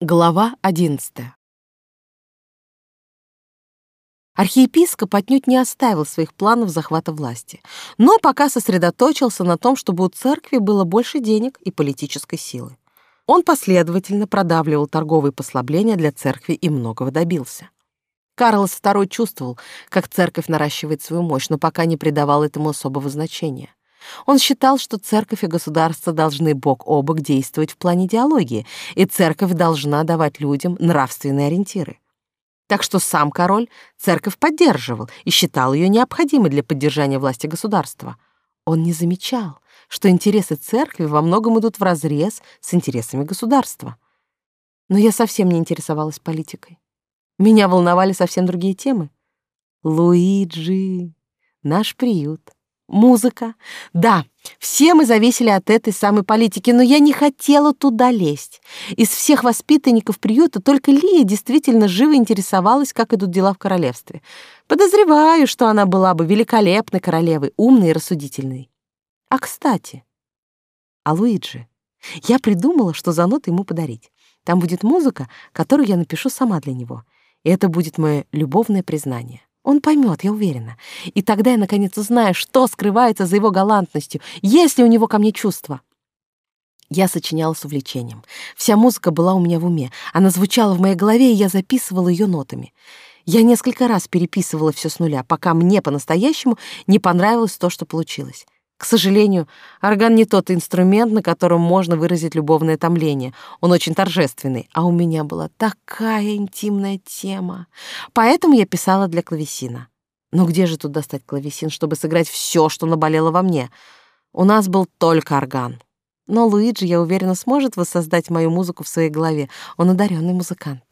Глава одиннадцатая. Архиепископ отнюдь не оставил своих планов захвата власти, но пока сосредоточился на том, чтобы у церкви было больше денег и политической силы. Он последовательно продавливал торговые послабления для церкви и многого добился. Карлос II чувствовал, как церковь наращивает свою мощь, но пока не придавал этому особого значения. Он считал, что церковь и государство должны бок о бок действовать в плане идеологии, и церковь должна давать людям нравственные ориентиры. Так что сам король церковь поддерживал и считал ее необходимой для поддержания власти государства. Он не замечал, что интересы церкви во многом идут вразрез с интересами государства. Но я совсем не интересовалась политикой. Меня волновали совсем другие темы. Луиджи, наш приют — Музыка. Да, все мы зависели от этой самой политики, но я не хотела туда лезть. Из всех воспитанников приюта только Лия действительно живо интересовалась, как идут дела в королевстве. Подозреваю, что она была бы великолепной королевой, умной и рассудительной. А кстати, а Луиджи? Я придумала, что за ноты ему подарить. Там будет музыка, которую я напишу сама для него. И это будет мое любовное признание. Он поймет, я уверена. И тогда я наконец узнаю, что скрывается за его галантностью, есть ли у него ко мне чувства. Я сочиняла с увлечением. Вся музыка была у меня в уме. Она звучала в моей голове, и я записывала ее нотами. Я несколько раз переписывала все с нуля, пока мне по-настоящему не понравилось то, что получилось. К сожалению, орган не тот инструмент, на котором можно выразить любовное томление. Он очень торжественный, а у меня была такая интимная тема. Поэтому я писала для клавесина. Но где же тут достать клавесин, чтобы сыграть все, что наболело во мне? У нас был только орган. Но Луиджи, я уверена, сможет воссоздать мою музыку в своей голове. Он одаренный музыкант.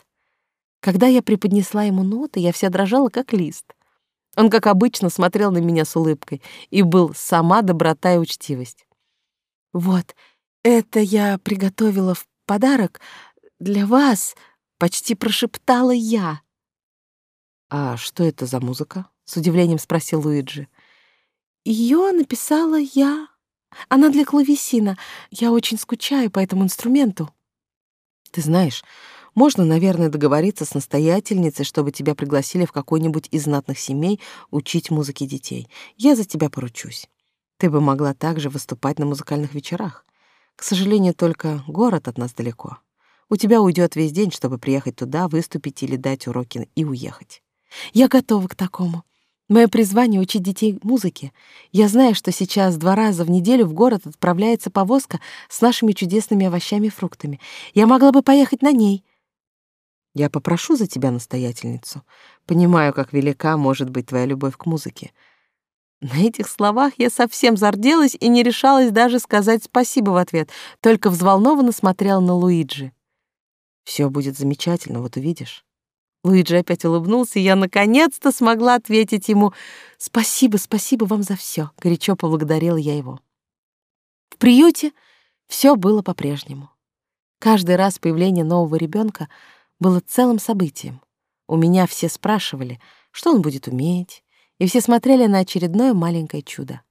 Когда я преподнесла ему ноты, я вся дрожала, как лист. Он, как обычно, смотрел на меня с улыбкой и был сама доброта и учтивость. «Вот, это я приготовила в подарок для вас», — почти прошептала я. «А что это за музыка?» — с удивлением спросил Луиджи. Ее написала я. Она для клавесина. Я очень скучаю по этому инструменту». «Ты знаешь, можно, наверное, договориться с настоятельницей, чтобы тебя пригласили в какой-нибудь из знатных семей учить музыке детей. Я за тебя поручусь. Ты бы могла также выступать на музыкальных вечерах. К сожалению, только город от нас далеко. У тебя уйдет весь день, чтобы приехать туда, выступить или дать уроки и уехать. Я готова к такому. Мое призвание — учить детей музыке. Я знаю, что сейчас два раза в неделю в город отправляется повозка с нашими чудесными овощами и фруктами. Я могла бы поехать на ней — я попрошу за тебя настоятельницу. Понимаю, как велика может быть твоя любовь к музыке. На этих словах я совсем зарделась и не решалась даже сказать спасибо в ответ, только взволнованно смотрела на Луиджи. Все будет замечательно, вот увидишь. Луиджи опять улыбнулся, и я наконец-то смогла ответить ему «Спасибо, спасибо вам за все. горячо поблагодарила я его. В приюте все было по-прежнему. Каждый раз появление нового ребенка — было целым событием. У меня все спрашивали, что он будет уметь, и все смотрели на очередное маленькое чудо.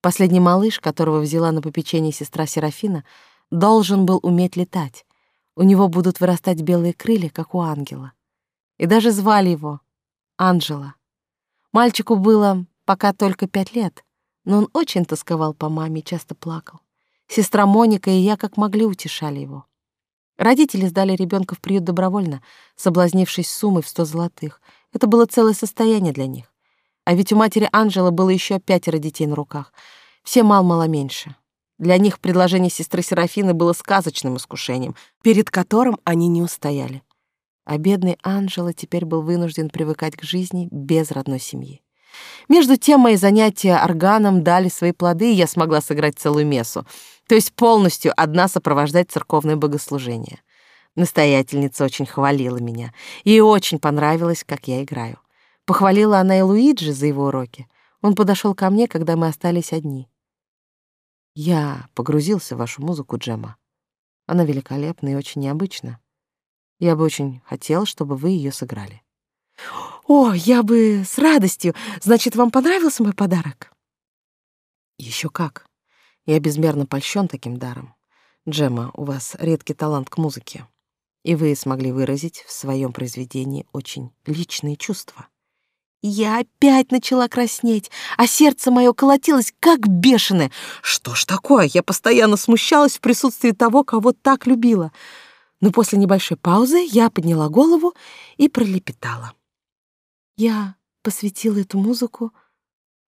Последний малыш, которого взяла на попечение сестра Серафина, должен был уметь летать. У него будут вырастать белые крылья, как у ангела. И даже звали его Анжела. Мальчику было пока только пять лет, но он очень тосковал по маме и часто плакал. Сестра Моника и я как могли утешали его. Родители сдали ребенка в приют добровольно, соблазнившись суммой в сто золотых. Это было целое состояние для них. А ведь у матери Анжела было еще пятеро детей на руках. Все мал-мало меньше. Для них предложение сестры Серафины было сказочным искушением, перед которым они не устояли. А бедный Анжела теперь был вынужден привыкать к жизни без родной семьи. Между тем мои занятия органом дали свои плоды, и я смогла сыграть целую мессу, то есть полностью одна сопровождать церковное богослужение. Настоятельница очень хвалила меня, ей очень понравилось, как я играю. Похвалила она и Луиджи за его уроки. Он подошел ко мне, когда мы остались одни. Я погрузился в вашу музыку, Джема. Она великолепна и очень необычна. Я бы очень хотел, чтобы вы ее сыграли. «О, я бы с радостью. Значит, вам понравился мой подарок?» Еще как. Я безмерно польщен таким даром. Джема, у вас редкий талант к музыке. И вы смогли выразить в своем произведении очень личные чувства. Я опять начала краснеть, а сердце мое колотилось, как бешеное. Что ж такое? Я постоянно смущалась в присутствии того, кого так любила. Но после небольшой паузы я подняла голову и пролепетала. Я посвятила эту музыку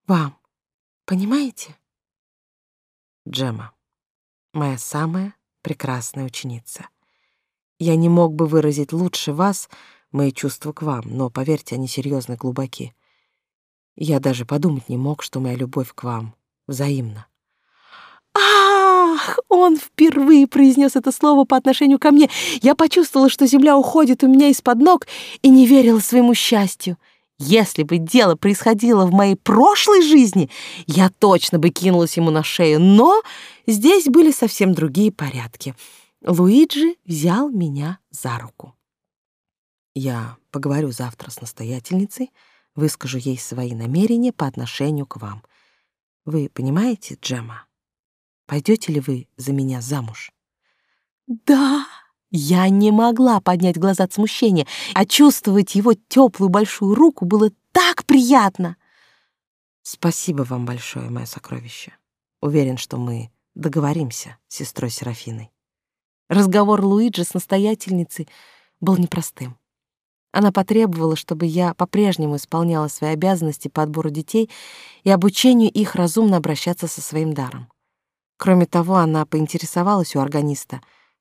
вам, понимаете? Джема, моя самая прекрасная ученица. Я не мог бы выразить лучше вас мои чувства к вам, но, поверьте, они серьезны глубоки. Я даже подумать не мог, что моя любовь к вам взаимна. Ах, он впервые произнес это слово по отношению ко мне. Я почувствовала, что земля уходит у меня из-под ног и не верила своему счастью. Если бы дело происходило в моей прошлой жизни, я точно бы кинулась ему на шею, но здесь были совсем другие порядки. Луиджи взял меня за руку. Я поговорю завтра с настоятельницей, выскажу ей свои намерения по отношению к вам. Вы понимаете, Джема? Пойдете ли вы за меня замуж? Да, я не могла поднять глаза от смущения, а чувствовать его теплую большую руку было так приятно. Спасибо вам большое, мое сокровище. Уверен, что мы договоримся с сестрой Серафиной. Разговор Луиджи с настоятельницей был непростым. Она потребовала, чтобы я по-прежнему исполняла свои обязанности по отбору детей и обучению их разумно обращаться со своим даром. Кроме того, она поинтересовалась у органиста,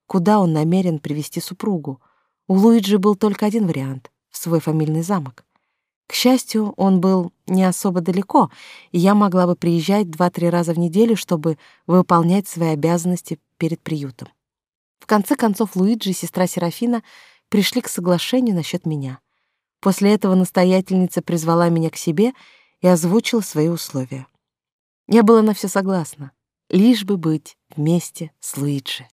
куда он намерен привести супругу. У Луиджи был только один вариант — в свой фамильный замок. К счастью, он был не особо далеко, и я могла бы приезжать два-три раза в неделю, чтобы выполнять свои обязанности перед приютом. В конце концов, Луиджи и сестра Серафина пришли к соглашению насчет меня. После этого настоятельница призвала меня к себе и озвучила свои условия. Я была на все согласна лишь бы быть вместе с Луиджи.